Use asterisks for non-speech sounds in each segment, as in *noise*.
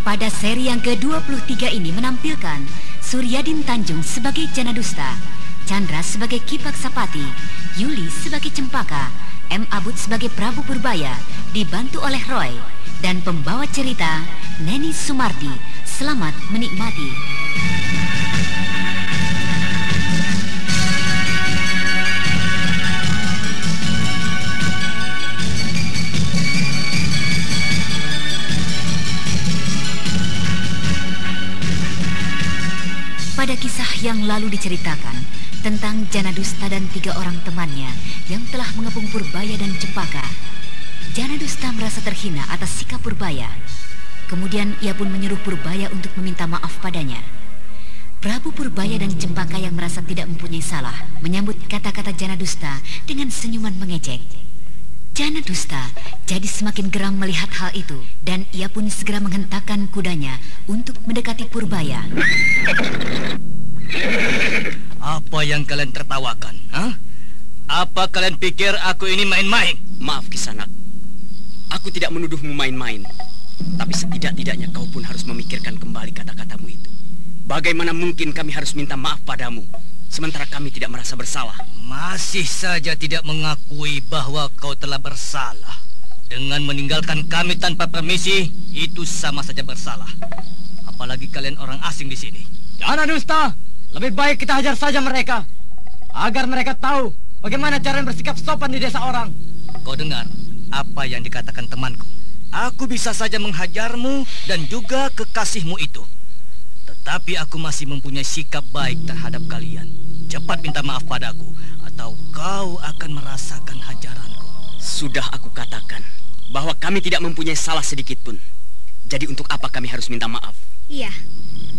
Pada seri yang ke-23 ini menampilkan Suryadin Tanjung sebagai Janadusta, Chandra sebagai Kipak Sapati, Yuli sebagai Cempaka, M. Abud sebagai Prabu Purbaya, dibantu oleh Roy, dan pembawa cerita Neni Sumardi. Selamat menikmati. Yang lalu diceritakan tentang Janadusta dan tiga orang temannya yang telah mengepung Purbaya dan Cempaka. Janadusta merasa terhina atas sikap Purbaya. Kemudian ia pun menyuruh Purbaya untuk meminta maaf padanya. Prabu Purbaya dan Cempaka yang merasa tidak mempunyai salah menyambut kata-kata Janadusta dengan senyuman mengejek. Janadusta jadi semakin geram melihat hal itu dan ia pun segera menghentakkan kudanya untuk mendekati Purbaya. *laughs* Apa yang kalian tertawakan? Hah? Apa kalian pikir aku ini main-main? Maaf Kisanak, aku tidak menuduhmu main-main. Tapi setidak-tidaknya kau pun harus memikirkan kembali kata-katamu itu. Bagaimana mungkin kami harus minta maaf padamu, sementara kami tidak merasa bersalah? Masih saja tidak mengakui bahwa kau telah bersalah. Dengan meninggalkan kami tanpa permisi, itu sama saja bersalah. Apalagi kalian orang asing di sini. Jangan dusta. Lebih baik kita hajar saja mereka. Agar mereka tahu bagaimana cara bersikap sopan di desa orang. Kau dengar apa yang dikatakan temanku. Aku bisa saja menghajarmu dan juga kekasihmu itu. Tetapi aku masih mempunyai sikap baik terhadap kalian. Cepat minta maaf padaku atau kau akan merasakan hajaranku. Sudah aku katakan bahwa kami tidak mempunyai salah sedikit pun. Jadi untuk apa kami harus minta maaf? Iya,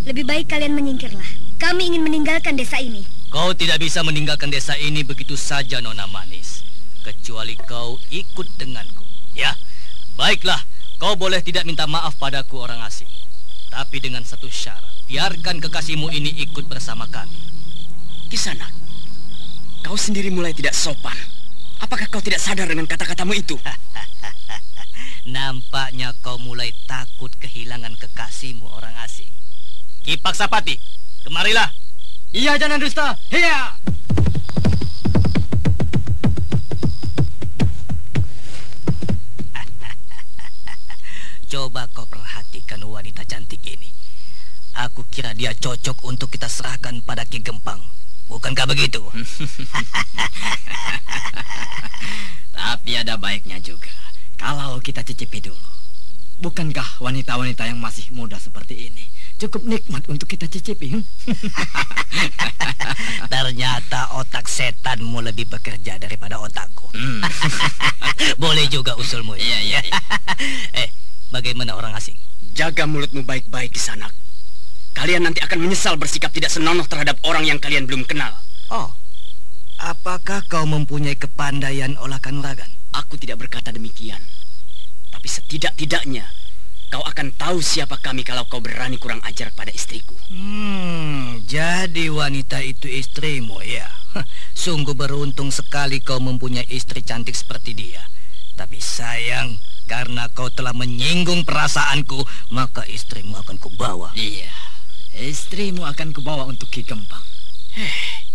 lebih baik kalian menyingkirlah. Kami ingin meninggalkan desa ini. Kau tidak bisa meninggalkan desa ini begitu saja, Nona Manis. Kecuali kau ikut denganku. Ya, baiklah. Kau boleh tidak minta maaf padaku orang asing. Tapi dengan satu syarat. Biarkan kekasihmu ini ikut bersama kami. Kisanak, kau sendiri mulai tidak sopan. Apakah kau tidak sadar dengan kata-katamu itu? *laughs* Nampaknya kau mulai takut kehilangan kekasihmu orang asing. Kipak Sapati, kemarilah. Iya, jangan dusta. Hiya! *laughs* Coba kau perhatikan wanita cantik ini. Aku kira dia cocok untuk kita serahkan pada Ki Gempang. Bukankah begitu? *laughs* Tapi ada baiknya juga. Kalau kita cicipi dulu. Bukankah wanita-wanita yang masih muda seperti ini cukup nikmat untuk kita cicipi? Hmm? *laughs* Ternyata otak setanmu lebih bekerja daripada otakku. Hmm. *laughs* Boleh juga usulmu. Iya, iya, iya. *laughs* eh, bagaimana orang asing? Jaga mulutmu baik-baik di sana. Kalian nanti akan menyesal bersikap tidak senonoh terhadap orang yang kalian belum kenal. Oh, apakah kau mempunyai kepandaian olah kanuragan? Aku tidak berkata demikian. Tapi setidak-tidaknya kau akan tahu siapa kami kalau kau berani kurang ajar pada istriku. Hmm, jadi wanita itu istrimu ya. *laughs* Sungguh beruntung sekali kau mempunyai istri cantik seperti dia. Tapi sayang, karena kau telah menyinggung perasaanku, maka istrimu akan kubawa. Iya, istrimu akan kubawa untuk Ki Gempang. Eh,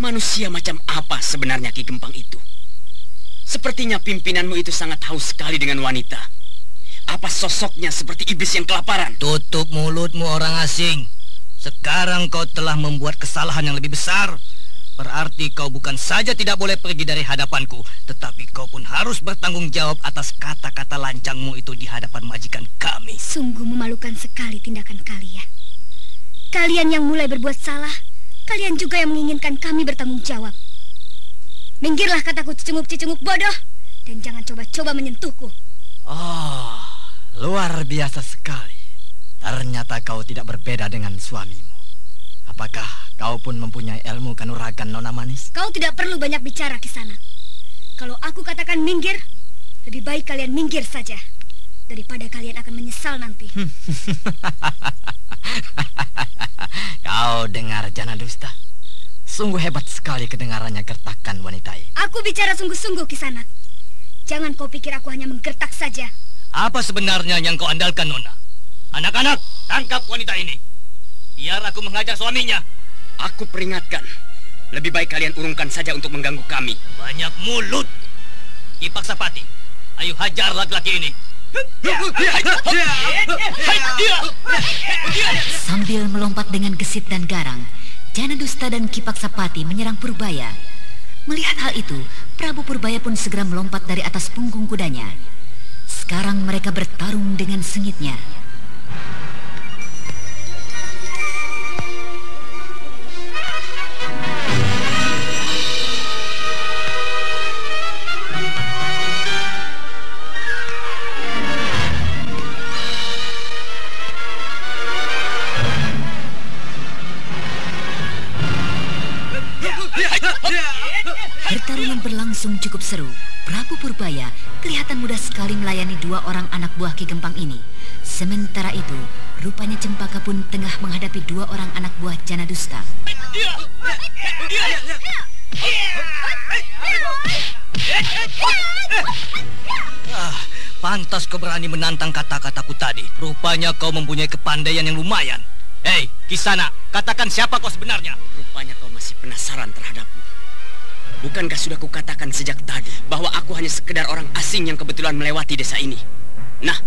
manusia macam apa sebenarnya Ki Gempang itu? Sepertinya pimpinanmu itu sangat haus sekali dengan wanita. Apa sosoknya seperti iblis yang kelaparan? Tutup mulutmu orang asing. Sekarang kau telah membuat kesalahan yang lebih besar. Berarti kau bukan saja tidak boleh pergi dari hadapanku, tetapi kau pun harus bertanggung jawab atas kata-kata lancangmu itu di hadapan majikan kami. Sungguh memalukan sekali tindakan kalian. Kalian yang mulai berbuat salah, kalian juga yang menginginkan kami bertanggung jawab. Minggirlah kataku cicunguk-cicunguk bodoh, dan jangan coba-coba menyentuhku. Oh, luar biasa sekali. Ternyata kau tidak berbeda dengan suamimu. Apakah kau pun mempunyai ilmu kanuragan nona manis? Kau tidak perlu banyak bicara ke sana. Kalau aku katakan minggir, lebih baik kalian minggir saja. Daripada kalian akan menyesal nanti. *laughs* kau dengar Jana Dusta? Sungguh hebat sekali kedengarannya gertakan wanita ini. Aku bicara sungguh-sungguh, Kisanak. Jangan kau pikir aku hanya menggertak saja. Apa sebenarnya yang kau andalkan, Nona? Anak-anak, tangkap wanita ini. Biar aku mengajar suaminya. Aku peringatkan. Lebih baik kalian urungkan saja untuk mengganggu kami. Banyak mulut. Kipak Sapati, ayo hajar laki-laki ini. Sambil melompat dengan gesit dan garang, Jana Dusta dan Kipak Sapati menyerang Purbaya. Melihat hal itu, Prabu Purbaya pun segera melompat dari atas punggung kudanya. Sekarang mereka bertarung dengan sengitnya. Orang anak buah Ki Gempang ini. Sementara itu, rupanya Cempaka pun tengah menghadapi dua orang anak buah Jana Dusta. Ah, pantas kau berani menantang kata-kataku tadi. Rupanya kau mempunyai kepandaian yang lumayan. Hei, Kisana, katakan siapa kau sebenarnya? Rupanya kau masih penasaran terhadapku. Bukankah sudah kukatakan sejak tadi bahwa aku hanya sekedar orang asing yang kebetulan melewati desa ini? Nah,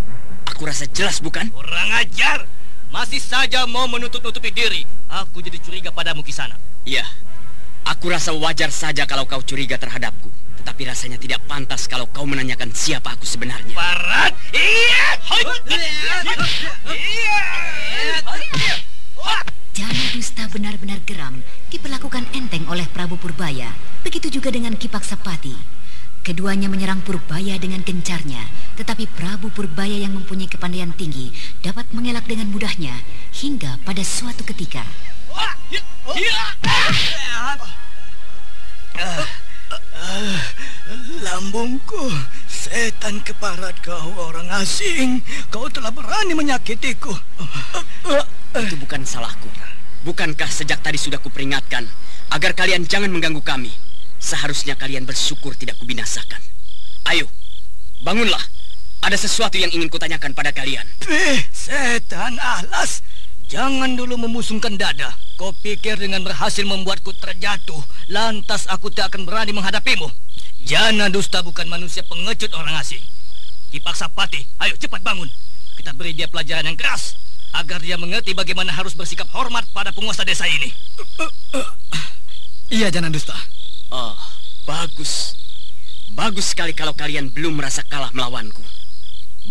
aku rasa jelas bukan? Kurang ajar. Masih saja mau menutup-nutupi diri. Aku jadi curiga padamu Kisana. Iya, aku rasa wajar saja kalau kau curiga terhadapku. Tetapi rasanya tidak pantas kalau kau menanyakan siapa aku sebenarnya. Parat! Iya! Iya! Jana Dusta benar-benar geram diperlakukan enteng oleh Prabu Purbaya. Begitu juga dengan Kipak Sapati. Keduanya menyerang Purbaya dengan gencarnya, tetapi Prabu Purbaya yang mempunyai kepandaian tinggi dapat mengelak dengan mudahnya hingga pada suatu ketika. Lambungku, setan keparat kau orang asing. Kau telah berani menyakitiku. Itu bukan salahku. Bukankah sejak tadi sudah kuperingatkan agar kalian jangan mengganggu kami? Seharusnya kalian bersyukur tidak kubinasakan. Ayo, bangunlah. Ada sesuatu yang ingin kutanyakan pada kalian. Eh, setan alas. Jangan dulu memusungkan dada. Kau pikir dengan berhasil membuatku terjatuh, lantas aku tak akan berani menghadapimu. Jana dusta bukan manusia pengecut orang asing. Dipaksa Pati, ayo cepat bangun. Kita beri dia pelajaran yang keras agar dia mengerti bagaimana harus bersikap hormat pada penguasa desa ini. Iya, Jana Dusta. Oh, bagus. Bagus sekali kalau kalian belum merasa kalah melawanku.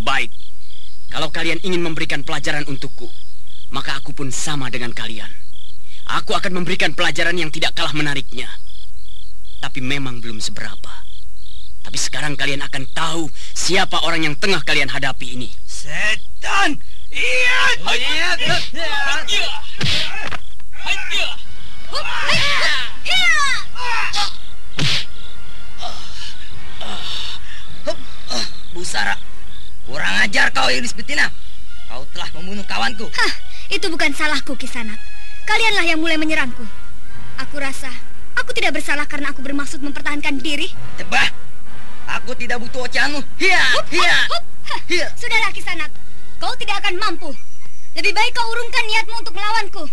Baik. Kalau kalian ingin memberikan pelajaran untukku, maka aku pun sama dengan kalian. Aku akan memberikan pelajaran yang tidak kalah menariknya. Tapi memang belum seberapa. Tapi sekarang kalian akan tahu siapa orang yang tengah kalian hadapi ini. Setan! Iya! Iya! Busara, kurang ajar kau Iris Betina. Kau telah membunuh kawanku. Hah, itu bukan salahku, Kisanak. Kalianlah yang mulai menyerangku. Aku rasa aku tidak bersalah karena aku bermaksud mempertahankan diri. Tebah, aku tidak butuh ocehanmu. Hiya, hiya, hiya. Sudahlah, Kisanak. Kau tidak akan mampu. Lebih baik kau urungkan niatmu untuk melawanku.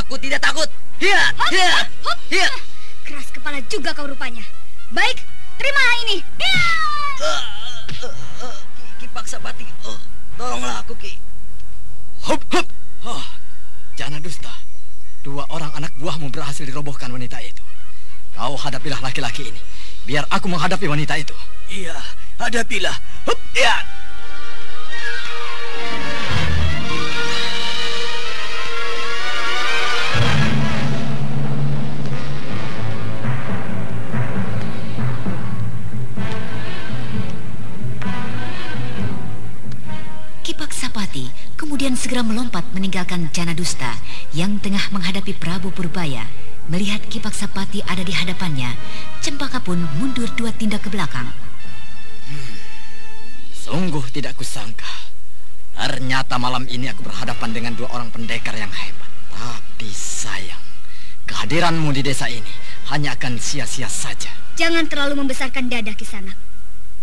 Aku tidak takut. Hiya, hiya, hiya. Keras kepala juga kau rupanya. Baik, terimalah ini. Ya! Uh, uh, uh, ki, ki paksa bati. Oh, tolonglah aku Ki. Hup, hup. Oh, Jana dusta. Dua orang anak buahmu berhasil dirobohkan wanita itu. Kau hadapilah laki-laki ini. Biar aku menghadapi wanita itu. Iya, hadapilah. Hup, ya. Meninggalkan Jana Dusta yang tengah menghadapi Prabu Purbaya. Melihat Kipak Sapati ada di hadapannya, Cempaka pun mundur dua tindak ke belakang. Sungguh tidak kusangka. Ternyata malam ini aku berhadapan dengan dua orang pendekar yang hebat. Tapi sayang, kehadiranmu di desa ini hanya akan sia-sia saja. Jangan terlalu membesarkan dada Kisanak.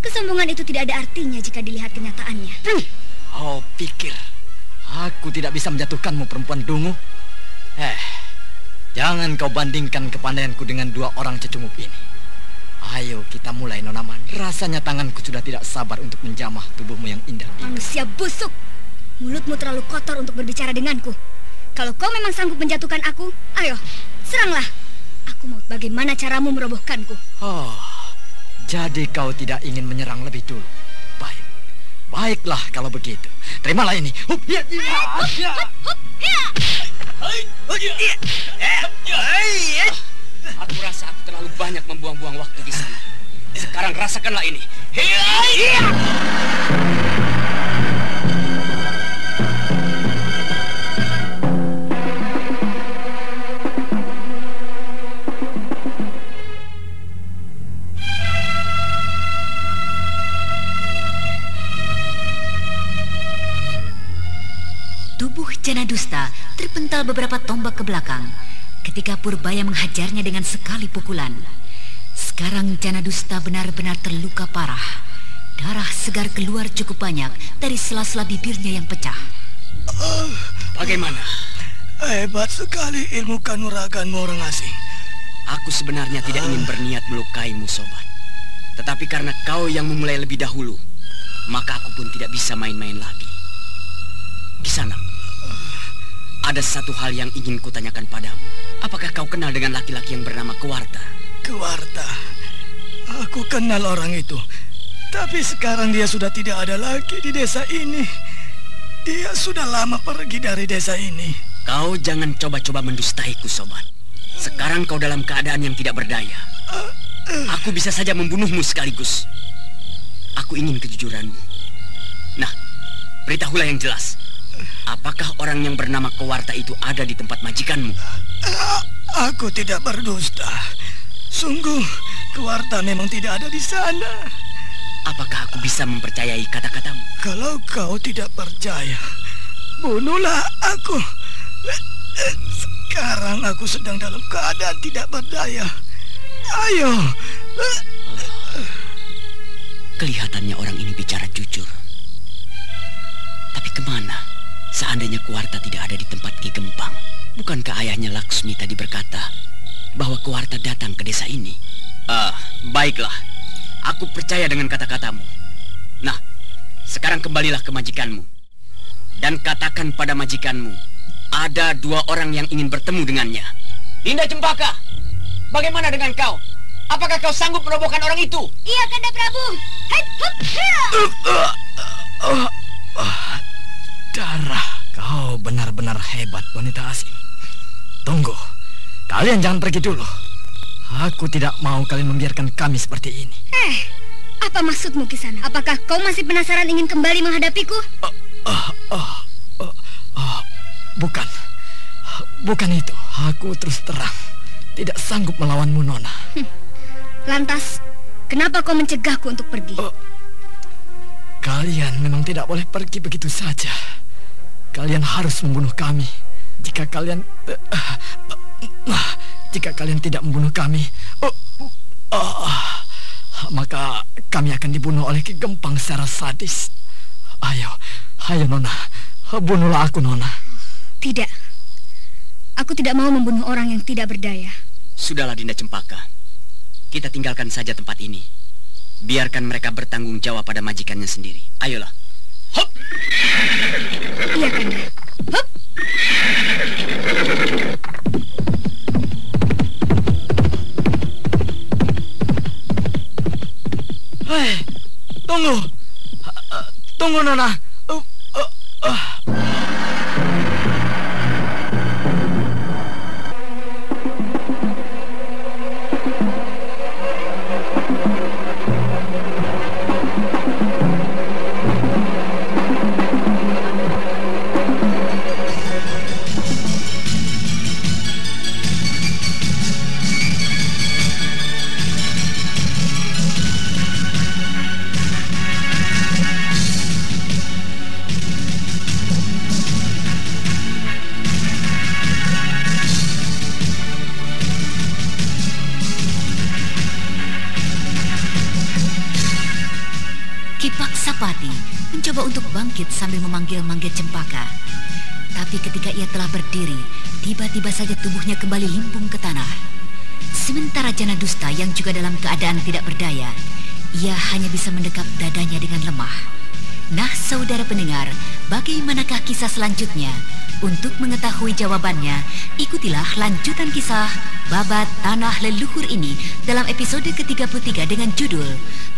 Kesombongan itu tidak ada artinya jika dilihat kenyataannya. Kau pikir aku tidak bisa menjatuhkanmu perempuan dungu? Eh, jangan kau bandingkan kepandaianku dengan dua orang cecunguk ini. Ayo kita mulai Nonaman. Rasanya tanganku sudah tidak sabar untuk menjamah tubuhmu yang indah. itu. Manusia busuk. Mulutmu terlalu kotor untuk berbicara denganku. Kalau kau memang sanggup menjatuhkan aku, ayo, seranglah. Aku mau bagaimana caramu merobohkanku. Oh, jadi kau tidak ingin menyerang lebih dulu. Baik, baiklah kalau begitu. Terimalah ini. Hup, ya, ya, ya. Aku rasa aku terlalu banyak membuang-buang waktu di sana. Sekarang rasakanlah ini. Tubuh Jana Dusta terpental beberapa tombak ke belakang ketika Purbaya menghajarnya dengan sekali pukulan. Sekarang Jana Dusta benar-benar terluka parah. Darah segar keluar cukup banyak dari sela-sela bibirnya yang pecah. Bagaimana? Hebat sekali ilmu kanuraganmu orang asing. Aku sebenarnya tidak ingin berniat melukaimu, sobat. Tetapi karena kau yang memulai lebih dahulu, maka aku pun tidak bisa main-main lagi. Di sana, ada satu hal yang ingin kutanyakan padamu. Apakah kau kenal dengan laki-laki yang bernama Kewarta? Kewarta. Aku kenal orang itu. Tapi sekarang dia sudah tidak ada lagi di desa ini. Dia sudah lama pergi dari desa ini. Kau jangan coba-coba mendustaiku, sobat. Sekarang kau dalam keadaan yang tidak berdaya. Aku bisa saja membunuhmu sekaligus. Aku ingin kejujuranmu. Nah, beritahulah yang jelas. Apakah orang yang bernama Kewarta itu ada di tempat majikanmu? A- Aku tidak berdusta. Sungguh, Kewarta memang tidak ada di sana. Apakah aku bisa mempercayai kata-katamu? Kalau kau tidak percaya, bunuhlah aku. Sekarang aku sedang dalam keadaan tidak berdaya. Ayo. Kelihatannya orang ini bicara jujur. Tapi ke mana? Seandainya Kuarta tidak ada di tempat Ki Gempang, bukankah ayahnya Laksmi tadi berkata bahwa Kuarta datang ke desa ini? Ah, baiklah. Aku percaya dengan kata-katamu. Nah, sekarang kembalilah ke majikanmu. Dan katakan pada majikanmu, ada dua orang yang ingin bertemu dengannya. Dinda Cempaka, bagaimana dengan kau? Apakah kau sanggup merobohkan orang itu? Iya, Kanda Prabu. Hei, hup. Darah, kau benar-benar hebat wanita asing. Tunggu, kalian jangan pergi dulu. Aku tidak mau kalian membiarkan kami seperti ini. Eh, apa maksudmu Kisana? Apakah kau masih penasaran ingin kembali menghadapiku? Ah, ah, ah, ah, bukan, bukan itu. Aku terus terang tidak sanggup melawanmu, Nona. Lantas, kenapa kau mencegahku untuk pergi? Oh. Kalian memang tidak boleh pergi begitu saja. Kalian harus membunuh kami. Jika kalian jika kalian tidak membunuh kami, oh, ah, maka kami akan dibunuh oleh Ki Gempang secara sadis. Ayo, ayo Nona, bunuhlah aku Nona. Tidak. Aku tidak mau membunuh orang yang tidak berdaya. Sudahlah Dinda Cempaka. Kita tinggalkan saja tempat ini. Biarkan mereka bertanggung jawab pada majikannya sendiri. Ayolah. Hop! Iya, Kanda. Hup! Hei, tunggu. Uh, uh, tunggu, Nona. Bangkit sambil memanggil-manggil Cempaka. Tapi ketika ia telah berdiri, tiba-tiba saja tubuhnya kembali limpung ke tanah. Sementara Jana Dusta yang juga dalam keadaan tidak berdaya, ia hanya bisa mendekap dadanya dengan lemah. Nah, saudara pendengar, bagaimanakah kisah selanjutnya? Untuk mengetahui jawabannya, ikutilah lanjutan kisah Babat Tanah Leluhur ini dalam episode ke-33 dengan judul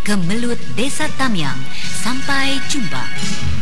Kemelut Desa Tamyang. Sampai jumpa.